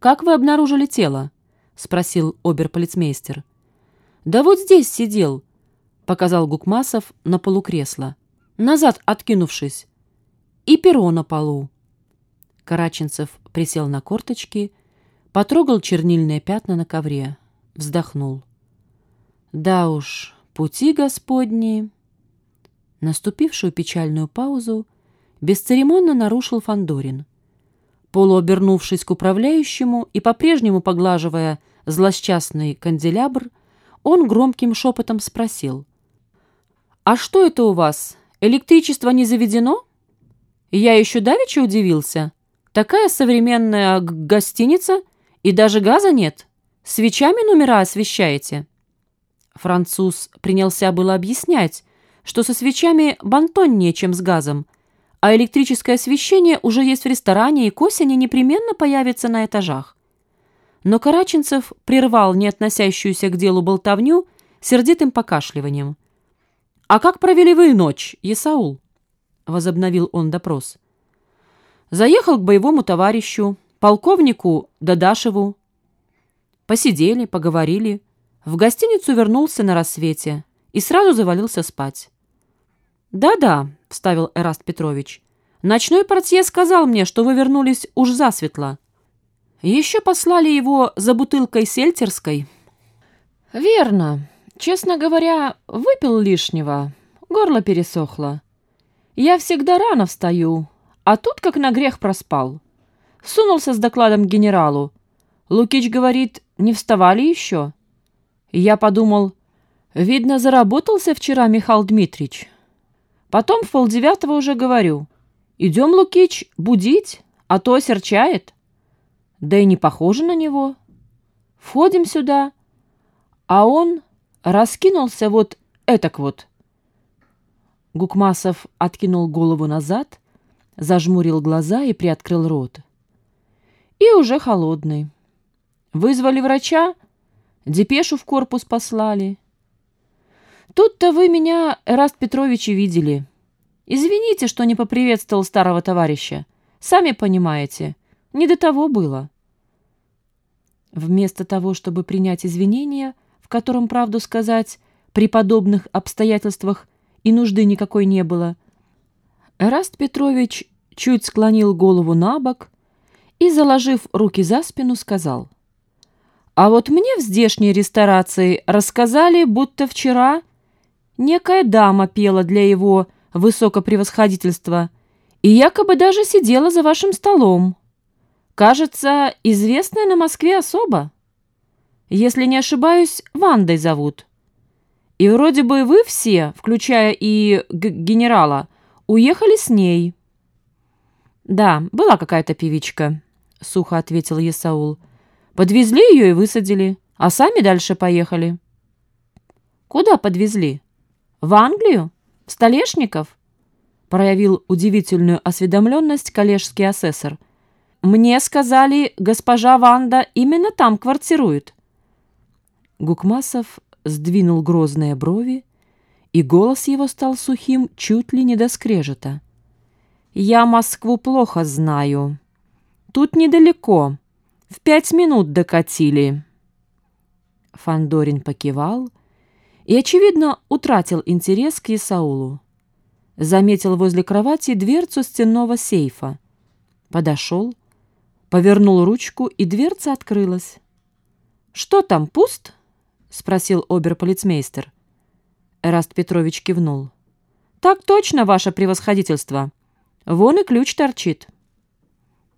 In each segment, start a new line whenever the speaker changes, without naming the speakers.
как вы обнаружили тело?» — спросил оберполицмейстер. «Да вот здесь сидел», — показал Гукмасов на полу кресла, назад откинувшись, и перо на полу. Караченцев присел на корточки, потрогал чернильные пятна на ковре, вздохнул. «Да уж, пути Господни!» Наступившую печальную паузу бесцеремонно нарушил Фандорин. Полуобернувшись к управляющему и по-прежнему поглаживая злосчастный канделябр, он громким шепотом спросил. «А что это у вас? Электричество не заведено?» Я еще давеча удивился. Такая современная гостиница, и даже газа нет. Свечами номера освещаете?» Француз принялся было объяснять, что со свечами бантоннее, чем с газом, а электрическое освещение уже есть в ресторане и к осени непременно появится на этажах. Но Караченцев прервал не относящуюся к делу болтовню сердитым покашливанием. «А как провели вы ночь, Есаул?» — возобновил он допрос. «Заехал к боевому товарищу, полковнику Дадашеву. Посидели, поговорили. В гостиницу вернулся на рассвете и сразу завалился спать. «Да-да», — вставил Эраст Петрович. «Ночной портье сказал мне, что вы вернулись уж засветло. Еще послали его за бутылкой сельтерской». «Верно. Честно говоря, выпил лишнего. Горло пересохло. Я всегда рано встаю, а тут как на грех проспал. Сунулся с докладом генералу. Лукич говорит, не вставали еще?» Я подумал, видно, заработался вчера Михаил Дмитрич. Потом в полдевятого уже говорю. Идем, Лукич, будить, а то осерчает. Да и не похоже на него. Входим сюда, а он раскинулся вот этак вот. Гукмасов откинул голову назад, зажмурил глаза и приоткрыл рот. И уже холодный. Вызвали врача, депешу в корпус послали. Тут-то вы меня, Эраст Петрович, и видели. Извините, что не поприветствовал старого товарища. Сами понимаете, не до того было. Вместо того, чтобы принять извинения, в котором, правду сказать, при подобных обстоятельствах и нужды никакой не было, Эраст Петрович чуть склонил голову на бок и, заложив руки за спину, сказал, «А вот мне в здешней ресторации рассказали, будто вчера некая дама пела для его высокопревосходительства и якобы даже сидела за вашим столом. Кажется, известная на Москве особа. Если не ошибаюсь, Вандой зовут. И вроде бы вы все, включая и генерала, уехали с ней. «Да, была какая-то певичка», — сухо ответил Есаул. «Подвезли ее и высадили, а сами дальше поехали». «Куда подвезли?» «В Англию? В Столешников?» проявил удивительную осведомленность коллежский асессор. «Мне сказали, госпожа Ванда именно там квартирует». Гукмасов сдвинул грозные брови, и голос его стал сухим чуть ли не до скрежета. «Я Москву плохо знаю. Тут недалеко. В пять минут докатили». Фандорин покивал, и, очевидно, утратил интерес к Исаулу. Заметил возле кровати дверцу стенного сейфа. Подошел, повернул ручку, и дверца открылась. «Что там, пуст?» — спросил оберполицмейстер. Эраст Петрович кивнул. «Так точно, ваше превосходительство. Вон и ключ торчит».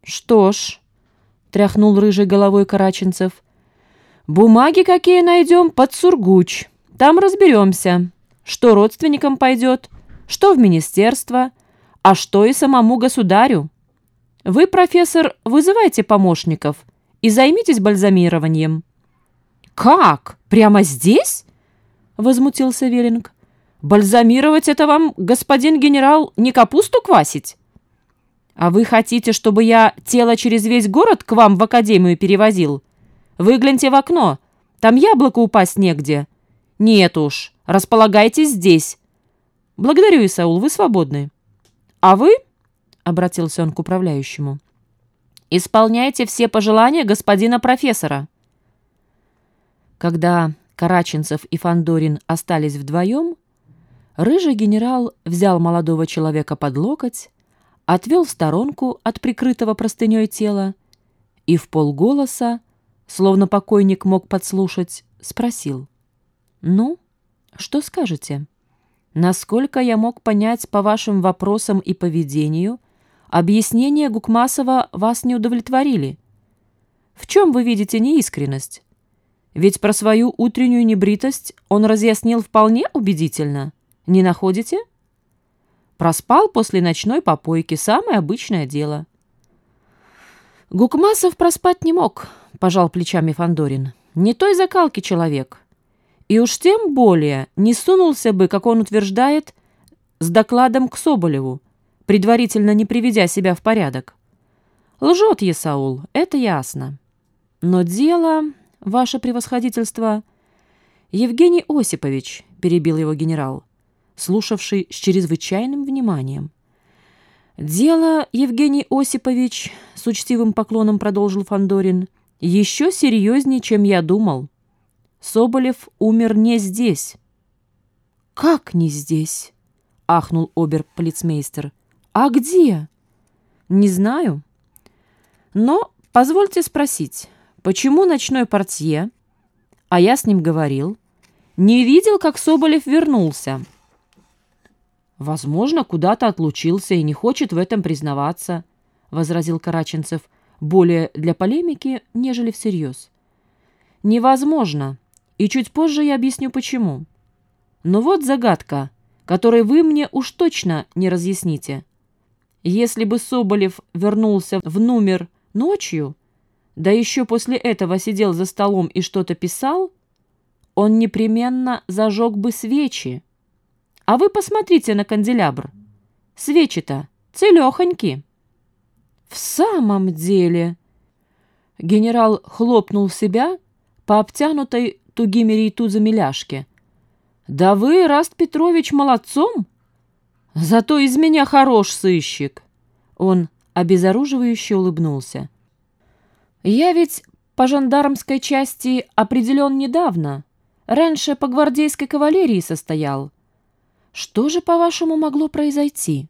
«Что ж», — тряхнул рыжей головой Караченцев, — «бумаги какие найдем под Сургуч». Там разберемся, что родственникам пойдет, что в министерство, а что и самому государю. Вы, профессор, вызывайте помощников и займитесь бальзамированием». «Как? Прямо здесь?» — возмутился Веринг. «Бальзамировать это вам, господин генерал, не капусту квасить?» «А вы хотите, чтобы я тело через весь город к вам в академию перевозил? Выгляньте в окно, там яблоко упасть негде. «Нет уж, располагайтесь здесь». «Благодарю, Исаул, вы свободны». «А вы?» — обратился он к управляющему. Исполняйте все пожелания господина профессора. Когда Караченцев и Фандорин остались вдвоем, рыжий генерал взял молодого человека под локоть, отвел в сторонку от прикрытого простыней тела и в полголоса, словно покойник мог подслушать, спросил. «Ну, что скажете? Насколько я мог понять по вашим вопросам и поведению, объяснения Гукмасова вас не удовлетворили. В чем вы видите неискренность? Ведь про свою утреннюю небритость он разъяснил вполне убедительно. Не находите?» Проспал после ночной попойки, самое обычное дело. Гукмасов проспать не мог, пожал плечами Фандорин. Не той закалки человек. И уж тем более не сунулся бы, как он утверждает, с докладом к Соболеву, предварительно не приведя себя в порядок. Лжет Есаул, это ясно. Но дело, ваше превосходительство... Евгений Осипович, перебил его генерал, слушавший с чрезвычайным вниманием. «Дело, Евгений Осипович, — с учтивым поклоном продолжил Фандорин, еще серьезнее, чем я думал. Соболев умер не здесь». «Как не здесь?» — ахнул обер-полицмейстер. «А где?» «Не знаю. Но позвольте спросить, почему ночной портье, а я с ним говорил, не видел, как Соболев вернулся?» «Возможно, куда-то отлучился и не хочет в этом признаваться», — возразил Караченцев, более для полемики, нежели всерьез. «Невозможно, и чуть позже я объясню, почему. Но вот загадка, которой вы мне уж точно не разъясните. Если бы Соболев вернулся в номер ночью, да еще после этого сидел за столом и что-то писал, он непременно зажег бы свечи, а вы посмотрите на канделябр. Свечи-то целехоньки. В самом деле... Генерал хлопнул себя по обтянутой тугими рейтузами ляжке. «Да вы, Раст Петрович, молодцом! Зато из меня хорош сыщик!» Он обезоруживающе улыбнулся. «Я ведь по жандармской части определен недавно. Раньше по гвардейской кавалерии состоял. Что же, по-вашему, могло произойти?»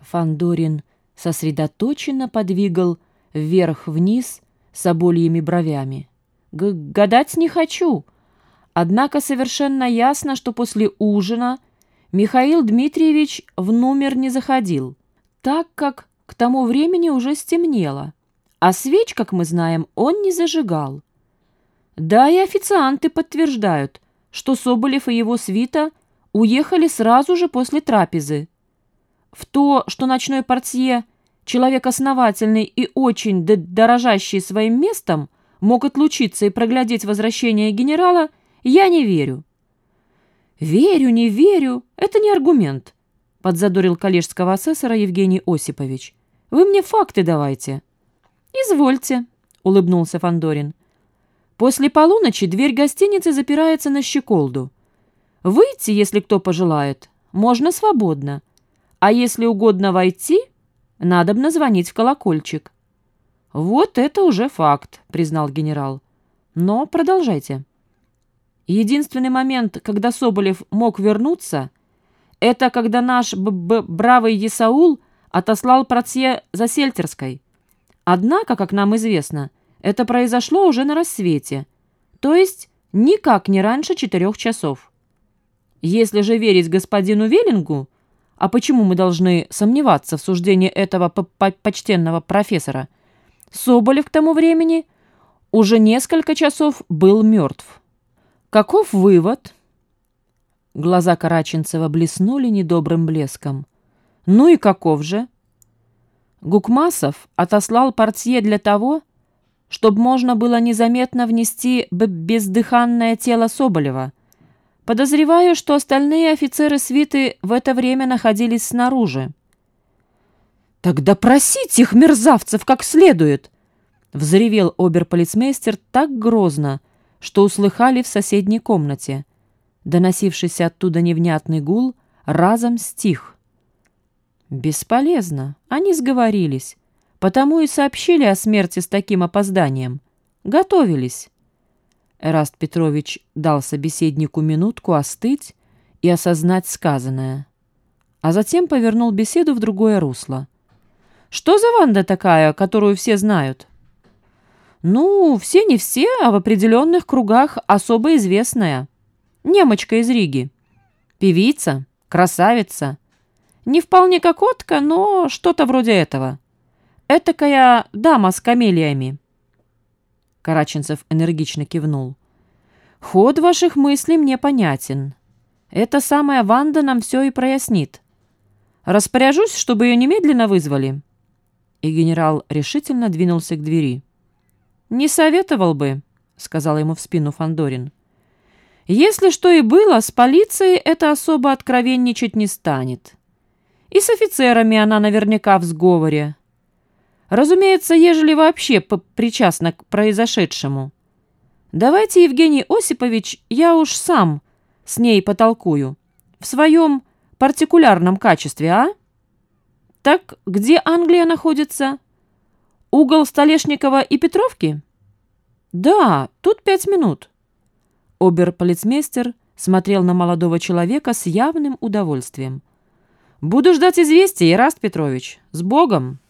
Фандорин сосредоточенно подвигал вверх-вниз с обольями бровями. Г «Гадать не хочу. Однако совершенно ясно, что после ужина Михаил Дмитриевич в номер не заходил, так как к тому времени уже стемнело, а свеч, как мы знаем, он не зажигал. Да и официанты подтверждают, что Соболев и его свита уехали сразу же после трапезы. В то, что ночной портье, человек основательный и очень дорожащий своим местом, мог отлучиться и проглядеть возвращение генерала, я не верю. «Верю, не верю, это не аргумент», — подзадорил коллежского асессора Евгений Осипович. «Вы мне факты давайте». «Извольте», — улыбнулся Фандорин. «После полуночи дверь гостиницы запирается на щеколду. Выйти, если кто пожелает, можно свободно. А если угодно войти, надобно звонить в колокольчик. Вот это уже факт, признал генерал. Но продолжайте. Единственный момент, когда Соболев мог вернуться, это когда наш б -б бравый Есаул отослал протсье за Сельтерской. Однако, как нам известно, это произошло уже на рассвете, то есть никак не раньше четырех часов. Если же верить господину Веллингу, а почему мы должны сомневаться в суждении этого почтенного профессора, Соболев к тому времени уже несколько часов был мертв. Каков вывод? Глаза Караченцева блеснули недобрым блеском. Ну и каков же? Гукмасов отослал портье для того, чтобы можно было незаметно внести бездыханное тело Соболева – Подозреваю, что остальные офицеры свиты в это время находились снаружи. «Тогда просить их, мерзавцев, как следует!» Взревел оберполицмейстер так грозно, что услыхали в соседней комнате. Доносившийся оттуда невнятный гул разом стих. «Бесполезно, они сговорились», Потому и сообщили о смерти с таким опозданием. Готовились. Эраст Петрович дал собеседнику минутку остыть и осознать сказанное, а затем повернул беседу в другое русло. «Что за Ванда такая, которую все знают?» «Ну, все не все, а в определенных кругах особо известная. Немочка из Риги. Певица, красавица. Не вполне кокотка, но что-то вроде этого. Этакая дама с камелиями». Караченцев энергично кивнул. «Ход ваших мыслей мне понятен. Эта самая Ванда нам все и прояснит. Распоряжусь, чтобы ее немедленно вызвали». И генерал решительно двинулся к двери. «Не советовал бы», — сказал ему в спину Фандорин. «Если что и было, с полицией это особо откровенничать не станет. И с офицерами она наверняка в сговоре. Разумеется, ежели вообще причастна к произошедшему. Давайте, Евгений Осипович, я уж сам с ней потолкую. В своем партикулярном качестве, а? Так где Англия находится? Угол Столешникова и Петровки? Да, тут пять минут. Обер-полицмейстер смотрел на молодого человека с явным удовольствием. «Буду ждать известия, Ираст Петрович. С Богом!»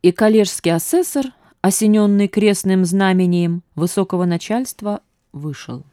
и коллежский асессор, осененный крестным знамением высокого начальства, вышел.